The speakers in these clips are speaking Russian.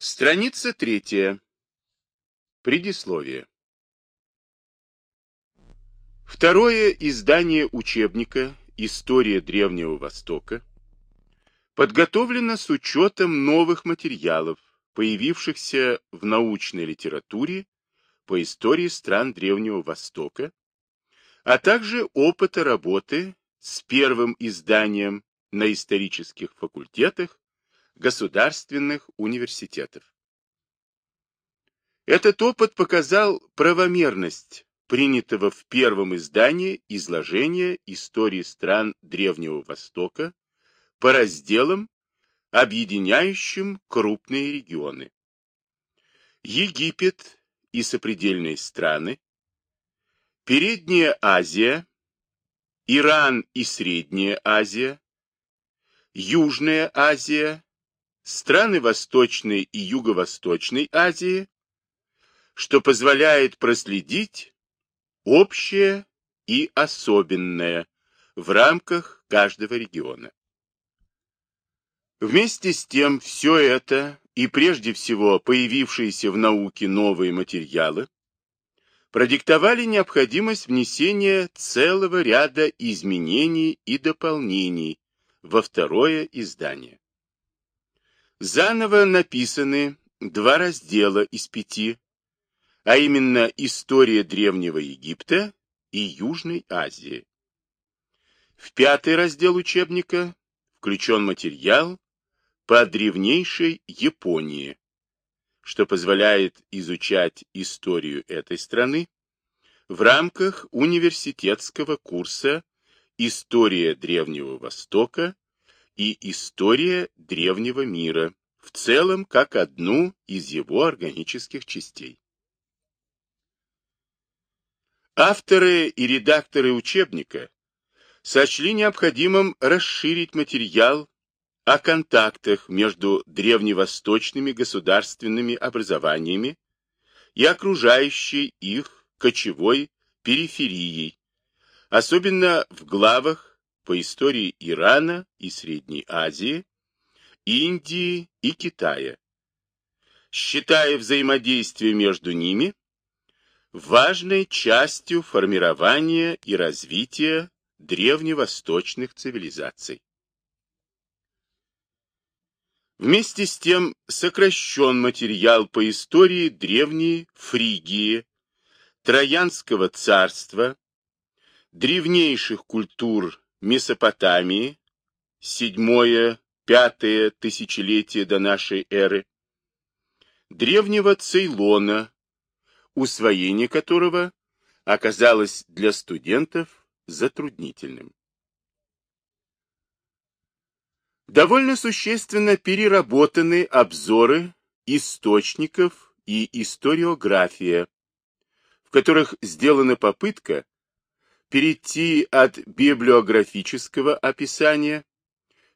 Страница третья. Предисловие. Второе издание учебника «История Древнего Востока» подготовлено с учетом новых материалов, появившихся в научной литературе по истории стран Древнего Востока, а также опыта работы с первым изданием на исторических факультетах государственных университетов. Этот опыт показал правомерность принятого в первом издании изложения истории стран Древнего Востока по разделам, объединяющим крупные регионы. Египет и сопредельные страны, Передняя Азия, Иран и Средняя Азия, Южная Азия, страны Восточной и Юго-Восточной Азии, что позволяет проследить общее и особенное в рамках каждого региона. Вместе с тем все это и прежде всего появившиеся в науке новые материалы продиктовали необходимость внесения целого ряда изменений и дополнений во второе издание. Заново написаны два раздела из пяти, а именно «История Древнего Египта» и Южной Азии. В пятый раздел учебника включен материал по древнейшей Японии, что позволяет изучать историю этой страны в рамках университетского курса «История Древнего Востока» и «История Древнего мира» в целом как одну из его органических частей. Авторы и редакторы учебника сочли необходимым расширить материал о контактах между древневосточными государственными образованиями и окружающей их кочевой периферией, особенно в главах по истории Ирана и Средней Азии, Индии и Китая, считая взаимодействие между ними важной частью формирования и развития древневосточных цивилизаций. Вместе с тем сокращен материал по истории древней Фригии, Троянского царства, древнейших культур Месопотамии, седьмое-пятое тысячелетие до нашей эры, древнего Цейлона, усвоение которого оказалось для студентов затруднительным. Довольно существенно переработаны обзоры источников и историография, в которых сделана попытка перейти от библиографического описания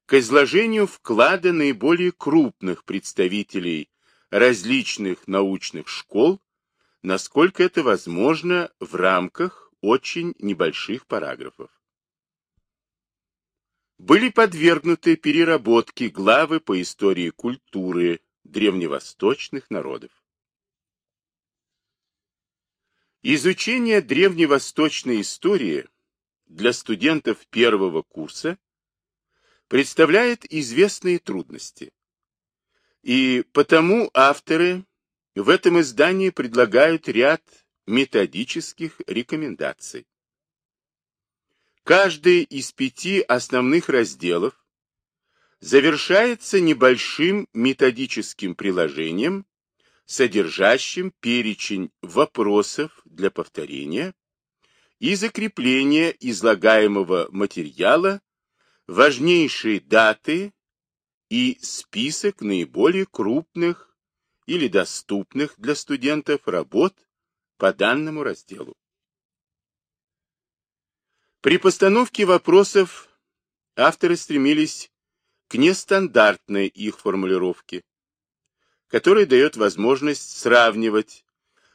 к изложению вклада наиболее крупных представителей различных научных школ, насколько это возможно в рамках очень небольших параграфов были подвергнуты переработке главы по истории культуры древневосточных народов. Изучение древневосточной истории для студентов первого курса представляет известные трудности. И потому авторы в этом издании предлагают ряд методических рекомендаций. Каждый из пяти основных разделов завершается небольшим методическим приложением, содержащим перечень вопросов для повторения и закрепления излагаемого материала, важнейшие даты и список наиболее крупных или доступных для студентов работ по данному разделу. При постановке вопросов авторы стремились к нестандартной их формулировке, которая дает возможность сравнивать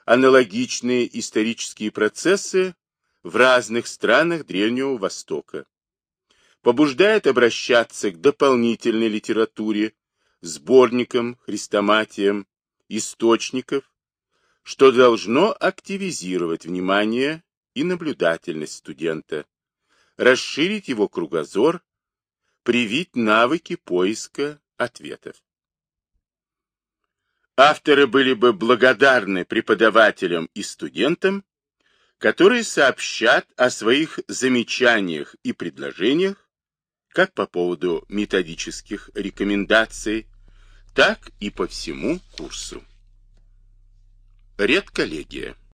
аналогичные исторические процессы в разных странах Древнего Востока, побуждает обращаться к дополнительной литературе сборникам, хрестоматиям, источников, что должно активизировать внимание и наблюдательность студента, расширить его кругозор, привить навыки поиска ответов. Авторы были бы благодарны преподавателям и студентам, которые сообщат о своих замечаниях и предложениях как по поводу методических рекомендаций, так и по всему курсу. Редколлегия